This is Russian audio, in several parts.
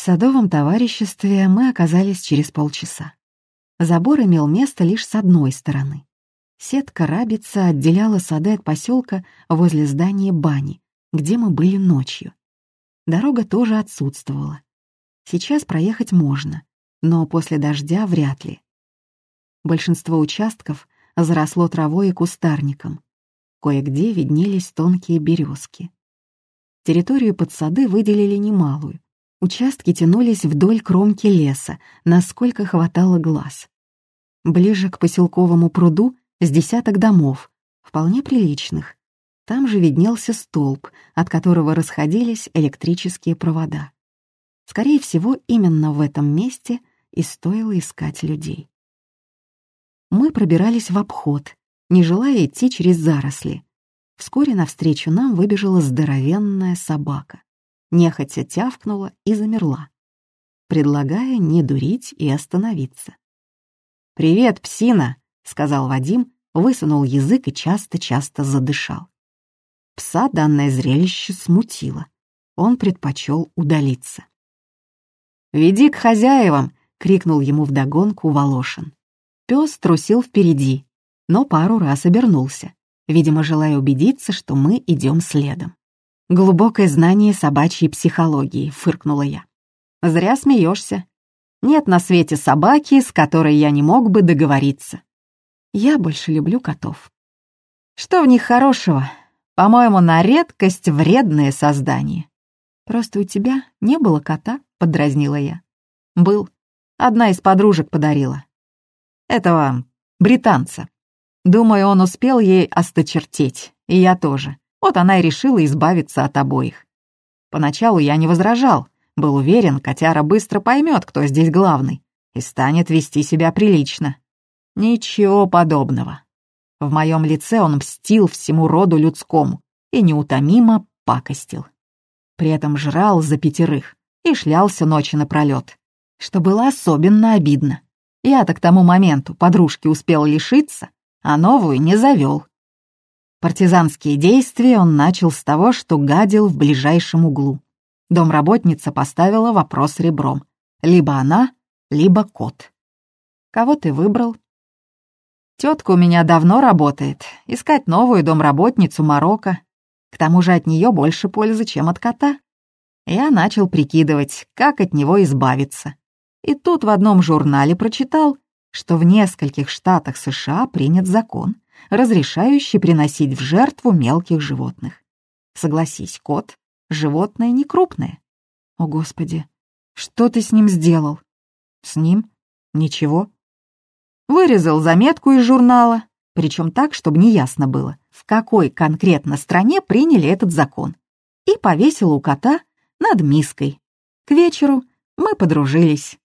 В садовом товариществе мы оказались через полчаса. Забор имел место лишь с одной стороны. Сетка рабица отделяла сады от поселка возле здания бани, где мы были ночью. Дорога тоже отсутствовала. Сейчас проехать можно, но после дождя вряд ли. Большинство участков заросло травой и кустарником. Кое-где виднелись тонкие березки. Территорию под сады выделили немалую. Участки тянулись вдоль кромки леса, насколько хватало глаз. Ближе к поселковому пруду с десяток домов, вполне приличных. Там же виднелся столб, от которого расходились электрические провода. Скорее всего, именно в этом месте и стоило искать людей. Мы пробирались в обход, не желая идти через заросли. Вскоре навстречу нам выбежала здоровенная собака. Нехотя тявкнула и замерла, предлагая не дурить и остановиться. «Привет, псина!» — сказал Вадим, высунул язык и часто-часто задышал. Пса данное зрелище смутило. Он предпочел удалиться. «Веди к хозяевам!» — крикнул ему вдогонку Волошин. Пес трусил впереди, но пару раз обернулся, видимо, желая убедиться, что мы идем следом. «Глубокое знание собачьей психологии», — фыркнула я. «Зря смеешься. Нет на свете собаки, с которой я не мог бы договориться. Я больше люблю котов. Что в них хорошего? По-моему, на редкость вредное создание. Просто у тебя не было кота, подразнила я. Был. Одна из подружек подарила. Этого британца. Думаю, он успел ей осточертеть, и я тоже. Вот она и решила избавиться от обоих. Поначалу я не возражал, был уверен, котяра быстро поймет, кто здесь главный, и станет вести себя прилично. Ничего подобного. В моем лице он мстил всему роду людскому и неутомимо пакостил. При этом жрал за пятерых и шлялся ночи напролет, что было особенно обидно. Я-то к тому моменту подружки успел лишиться, а новую не завел. Партизанские действия он начал с того, что гадил в ближайшем углу. Домработница поставила вопрос ребром. Либо она, либо кот. Кого ты выбрал? Тетка у меня давно работает. Искать новую домработницу Марокко. К тому же от нее больше пользы, чем от кота. Я начал прикидывать, как от него избавиться. И тут в одном журнале прочитал, что в нескольких штатах США принят закон, разрешающий приносить в жертву мелких животных. Согласись, кот — животное не крупное. О, Господи, что ты с ним сделал? С ним? Ничего. Вырезал заметку из журнала, причем так, чтобы не ясно было, в какой конкретно стране приняли этот закон, и повесил у кота над миской. К вечеру мы подружились.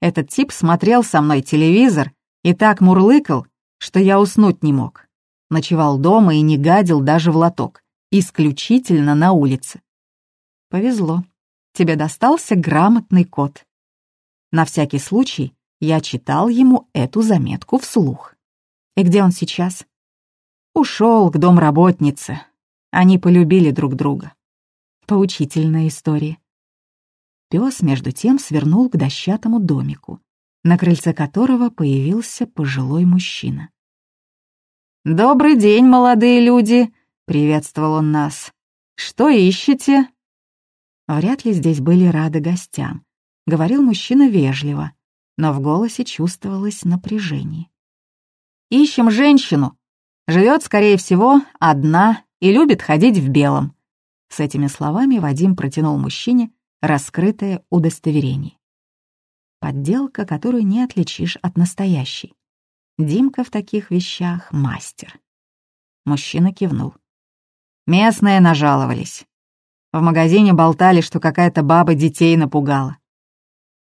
Этот тип смотрел со мной телевизор и так мурлыкал, что я уснуть не мог. Ночевал дома и не гадил даже в лоток, исключительно на улице. Повезло. Тебе достался грамотный кот. На всякий случай я читал ему эту заметку вслух. И где он сейчас? Ушел к домработнице. Они полюбили друг друга. Поучительная история. Пес, между тем, свернул к дощатому домику, на крыльце которого появился пожилой мужчина. «Добрый день, молодые люди!» — приветствовал он нас. «Что ищете?» Вряд ли здесь были рады гостям. Говорил мужчина вежливо, но в голосе чувствовалось напряжение. «Ищем женщину. Живет, скорее всего, одна и любит ходить в белом». С этими словами Вадим протянул мужчине раскрытое удостоверение. Подделка, которую не отличишь от настоящей. Димка в таких вещах мастер. Мужчина кивнул. Местные нажаловались. В магазине болтали, что какая-то баба детей напугала.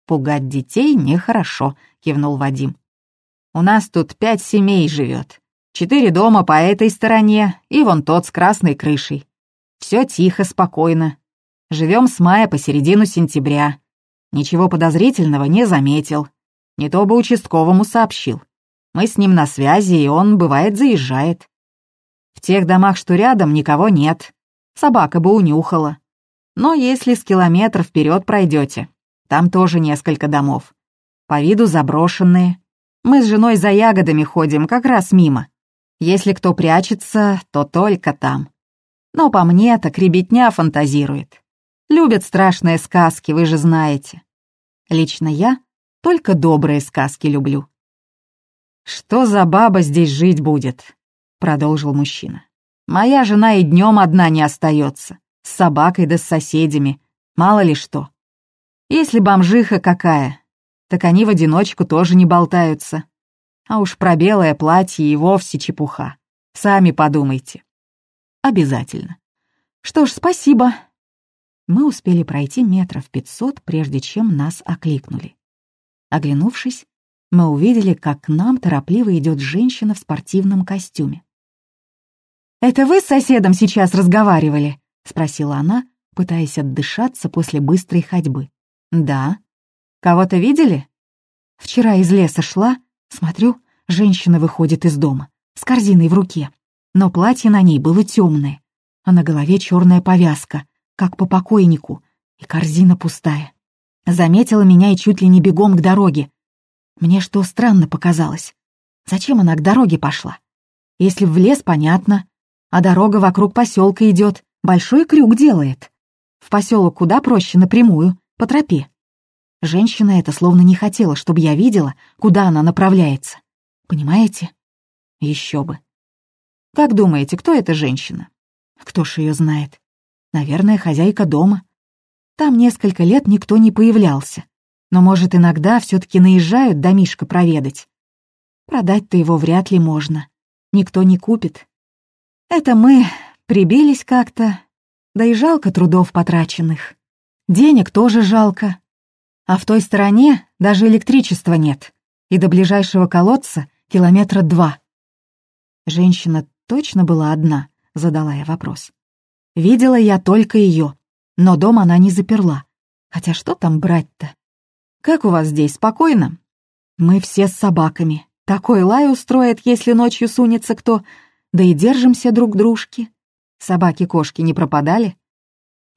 «Пугать детей нехорошо», — кивнул Вадим. «У нас тут пять семей живет. Четыре дома по этой стороне и вон тот с красной крышей. Все тихо, спокойно. Живем с мая по середину сентября. Ничего подозрительного не заметил. Не то бы участковому сообщил. Мы с ним на связи, и он, бывает, заезжает. В тех домах, что рядом, никого нет. Собака бы унюхала. Но если с километра вперед пройдете, Там тоже несколько домов. По виду заброшенные. Мы с женой за ягодами ходим, как раз мимо. Если кто прячется, то только там. Но по мне так ребятня фантазирует. Любят страшные сказки, вы же знаете. Лично я только добрые сказки люблю. «Что за баба здесь жить будет?» — продолжил мужчина. «Моя жена и днем одна не остается, с собакой да с соседями, мало ли что. Если бомжиха какая, так они в одиночку тоже не болтаются. А уж про белое платье и вовсе чепуха. Сами подумайте. Обязательно. Что ж, спасибо. Мы успели пройти метров пятьсот, прежде чем нас окликнули. Оглянувшись, мы увидели, как к нам торопливо идет женщина в спортивном костюме. «Это вы с соседом сейчас разговаривали?» — спросила она, пытаясь отдышаться после быстрой ходьбы. «Да. Кого-то видели?» «Вчера из леса шла, смотрю, женщина выходит из дома с корзиной в руке но платье на ней было темное, а на голове черная повязка, как по покойнику, и корзина пустая. Заметила меня и чуть ли не бегом к дороге. Мне что странно показалось. Зачем она к дороге пошла? Если в лес, понятно, а дорога вокруг поселка идет, большой крюк делает. В поселок куда проще напрямую, по тропе. Женщина эта словно не хотела, чтобы я видела, куда она направляется. Понимаете? Еще бы. Как думаете, кто эта женщина? Кто ж ее знает? Наверное, хозяйка дома. Там несколько лет никто не появлялся. Но, может, иногда все таки наезжают домишко проведать. Продать-то его вряд ли можно. Никто не купит. Это мы прибились как-то, да и жалко трудов потраченных. Денег тоже жалко. А в той стороне даже электричества нет, и до ближайшего колодца километра два. Женщина точно была одна?» — задала я вопрос. «Видела я только ее, но дом она не заперла. Хотя что там брать-то? Как у вас здесь, спокойно?» «Мы все с собаками. Такой лай устроит, если ночью сунется кто. Да и держимся друг дружки. Собаки-кошки не пропадали?»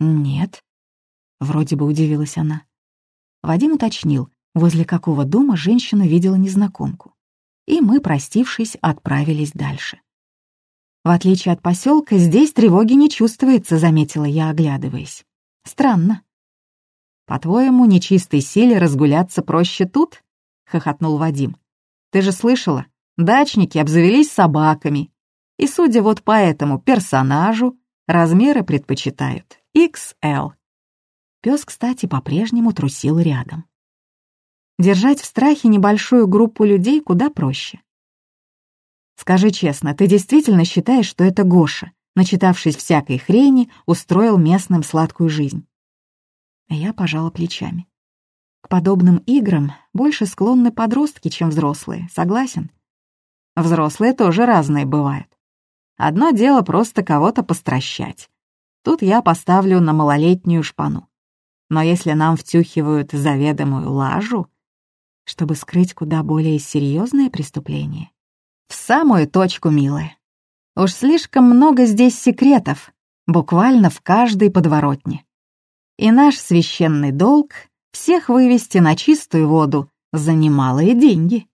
«Нет», — вроде бы удивилась она. Вадим уточнил, возле какого дома женщина видела незнакомку. И мы, простившись, отправились дальше. В отличие от поселка, здесь тревоги не чувствуется, заметила я, оглядываясь. Странно. По-твоему, нечистой силе разгуляться проще тут? хохотнул Вадим. Ты же слышала, дачники обзавелись собаками. И, судя вот по этому персонажу, размеры предпочитают XL. Пес, кстати, по-прежнему трусил рядом. Держать в страхе небольшую группу людей куда проще. Скажи честно, ты действительно считаешь, что это Гоша, начитавшись всякой хрени, устроил местным сладкую жизнь?» Я пожала плечами. К подобным играм больше склонны подростки, чем взрослые, согласен? Взрослые тоже разные бывают. Одно дело просто кого-то постращать. Тут я поставлю на малолетнюю шпану. Но если нам втюхивают заведомую лажу, чтобы скрыть куда более серьезное преступление, в самую точку, милая. Уж слишком много здесь секретов, буквально в каждой подворотне. И наш священный долг — всех вывести на чистую воду за немалые деньги.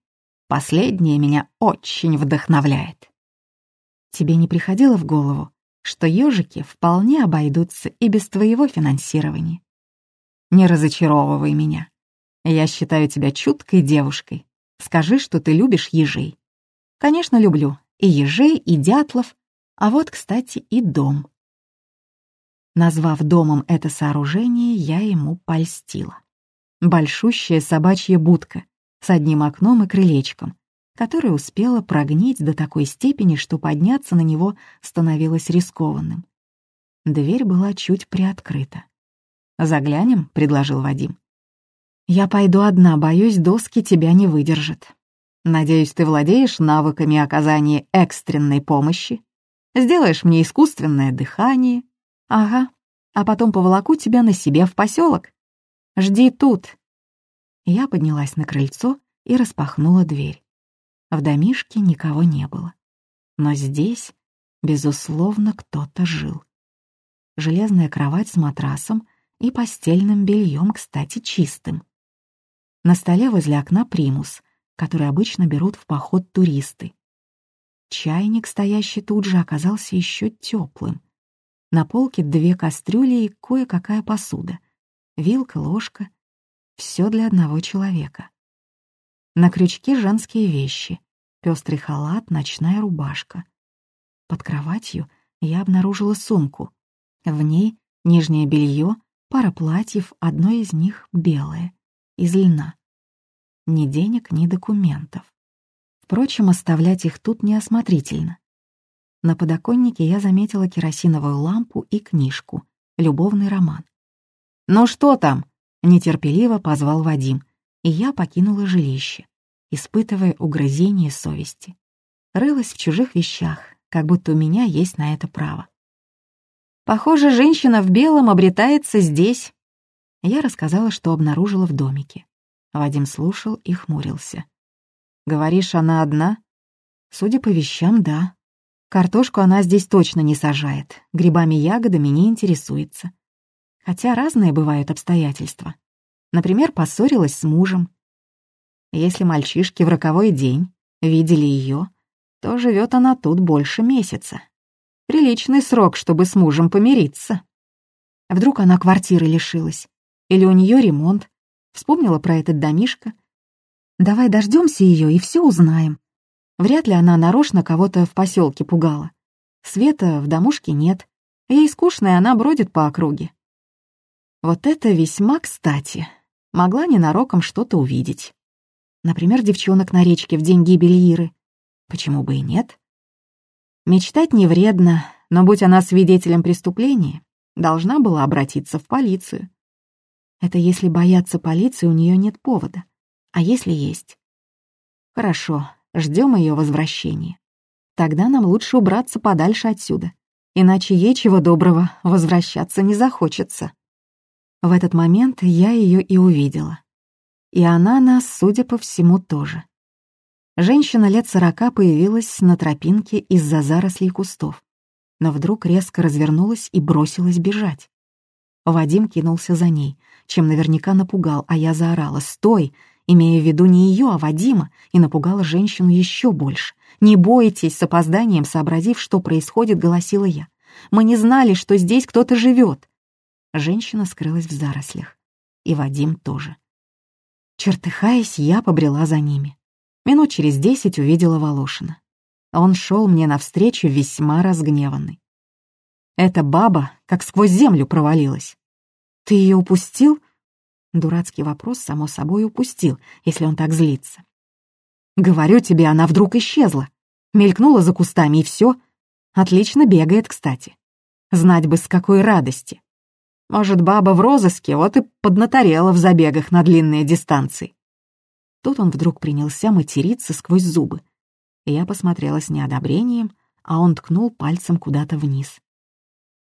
Последнее меня очень вдохновляет. Тебе не приходило в голову, что ежики вполне обойдутся и без твоего финансирования? Не разочаровывай меня. Я считаю тебя чуткой девушкой. Скажи, что ты любишь ежей. Конечно, люблю и ежей, и дятлов, а вот, кстати, и дом. Назвав домом это сооружение, я ему польстила. Большущая собачья будка с одним окном и крылечком, которая успела прогнить до такой степени, что подняться на него становилось рискованным. Дверь была чуть приоткрыта. «Заглянем?» — предложил Вадим. «Я пойду одна, боюсь, доски тебя не выдержат». Надеюсь, ты владеешь навыками оказания экстренной помощи? Сделаешь мне искусственное дыхание? Ага. А потом поволоку тебя на себе в поселок. Жди тут. Я поднялась на крыльцо и распахнула дверь. В домишке никого не было. Но здесь, безусловно, кто-то жил. Железная кровать с матрасом И постельным бельем, кстати, чистым. На столе возле окна примус, который обычно берут в поход туристы. Чайник, стоящий тут же, оказался еще теплым. На полке две кастрюли и кое-какая посуда. Вилка, ложка. Все для одного человека. На крючке женские вещи. Пестрый халат, ночная рубашка. Под кроватью я обнаружила сумку. В ней нижнее белье, пара платьев, одно из них белое, из льна. Ни денег, ни документов. Впрочем, оставлять их тут неосмотрительно. На подоконнике я заметила керосиновую лампу и книжку «Любовный роман». «Ну что там?» — нетерпеливо позвал Вадим, и я покинула жилище, испытывая угрызение совести. Рылась в чужих вещах, как будто у меня есть на это право. «Похоже, женщина в белом обретается здесь». Я рассказала, что обнаружила в домике. Вадим слушал и хмурился. «Говоришь, она одна?» «Судя по вещам, да. Картошку она здесь точно не сажает, грибами-ягодами не интересуется. Хотя разные бывают обстоятельства. Например, поссорилась с мужем. Если мальчишки в роковой день видели ее, то живет она тут больше месяца. Приличный срок, чтобы с мужем помириться. Вдруг она квартиры лишилась. Или у нее ремонт. Вспомнила про этот домишко. Давай дождемся ее и все узнаем. Вряд ли она нарочно кого-то в поселке пугала. Света в домушке нет. Ей скучно, и она бродит по округе. Вот это весьма кстати. Могла ненароком что-то увидеть. Например, девчонок на речке в день гибели Иры. Почему бы и нет? Мечтать не вредно, но будь она свидетелем преступления, должна была обратиться в полицию. Это если бояться полиции, у нее нет повода. А если есть? Хорошо, ждем ее возвращения. Тогда нам лучше убраться подальше отсюда, иначе ей чего доброго возвращаться не захочется. В этот момент я ее и увидела. И она нас, судя по всему, тоже. Женщина лет сорока появилась на тропинке из-за зарослей кустов, но вдруг резко развернулась и бросилась бежать. Вадим кинулся за ней, чем наверняка напугал, а я заорала «Стой!», имея в виду не ее, а Вадима, и напугала женщину еще больше. «Не бойтесь!» — с опозданием сообразив, что происходит, голосила я. «Мы не знали, что здесь кто-то живет!» Женщина скрылась в зарослях. И Вадим тоже. Чертыхаясь, я побрела за ними. Минут через десять увидела Волошина. Он шел мне навстречу весьма разгневанный. Эта баба как сквозь землю провалилась. «Ты ее упустил?» Дурацкий вопрос, само собой, упустил, если он так злится. «Говорю тебе, она вдруг исчезла. Мелькнула за кустами, и все. Отлично бегает, кстати. Знать бы, с какой радости. Может, баба в розыске, вот и поднаторела в забегах на длинные дистанции. Тут он вдруг принялся материться сквозь зубы. Я посмотрела с неодобрением, а он ткнул пальцем куда-то вниз.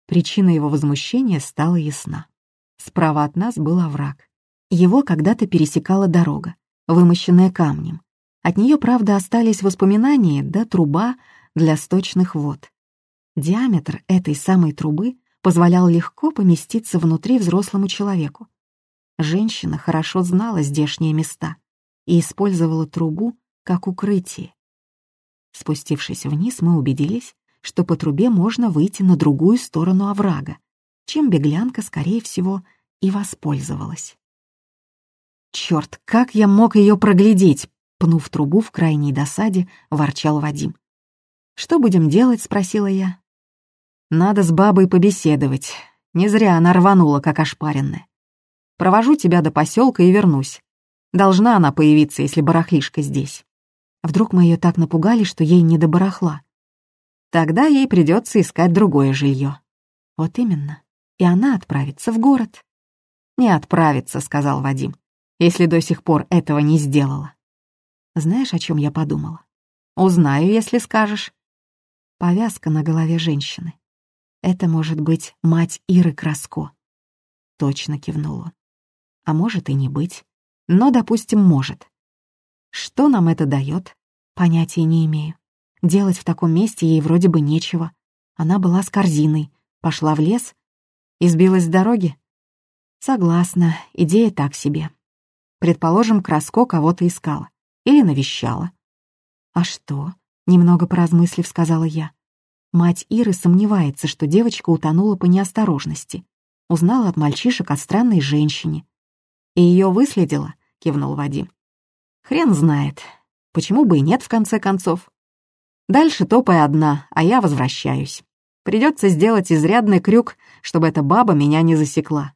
Причина его возмущения стала ясна. Справа от нас был овраг. Его когда-то пересекала дорога, вымощенная камнем. От нее, правда, остались воспоминания да труба для сточных вод. Диаметр этой самой трубы позволял легко поместиться внутри взрослому человеку. Женщина хорошо знала здешние места и использовала трубу как укрытие. Спустившись вниз, мы убедились, что по трубе можно выйти на другую сторону оврага, чем беглянка, скорее всего, и воспользовалась. «Чёрт, как я мог ее проглядеть?» Пнув трубу в крайней досаде, ворчал Вадим. «Что будем делать?» — спросила я. «Надо с бабой побеседовать. Не зря она рванула, как ошпаренная. Провожу тебя до поселка и вернусь. Должна она появиться, если барахлишка здесь. Вдруг мы ее так напугали, что ей не до барахла. Тогда ей придется искать другое жилье. Вот именно. И она отправится в город. «Не отправится», — сказал Вадим, «если до сих пор этого не сделала». Знаешь, о чем я подумала? Узнаю, если скажешь. Повязка на голове женщины. Это может быть мать Иры Краско. Точно кивнула. А может и не быть но, допустим, может. Что нам это дает? Понятия не имею. Делать в таком месте ей вроде бы нечего. Она была с корзиной, пошла в лес и сбилась с дороги. Согласна, идея так себе. Предположим, Краско кого-то искала. Или навещала. А что? Немного поразмыслив, сказала я. Мать Иры сомневается, что девочка утонула по неосторожности. Узнала от мальчишек о странной женщине. «И ее выследила?» — кивнул Вадим. «Хрен знает. Почему бы и нет, в конце концов? Дальше топай одна, а я возвращаюсь. Придется сделать изрядный крюк, чтобы эта баба меня не засекла.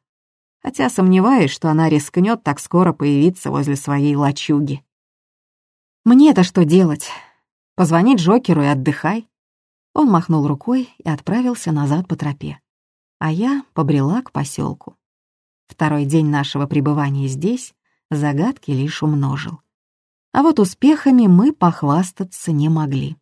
Хотя сомневаюсь, что она рискнет так скоро появиться возле своей лачуги. Мне-то что делать? Позвонить Джокеру и отдыхай. Он махнул рукой и отправился назад по тропе. А я побрела к поселку. Второй день нашего пребывания здесь загадки лишь умножил. А вот успехами мы похвастаться не могли.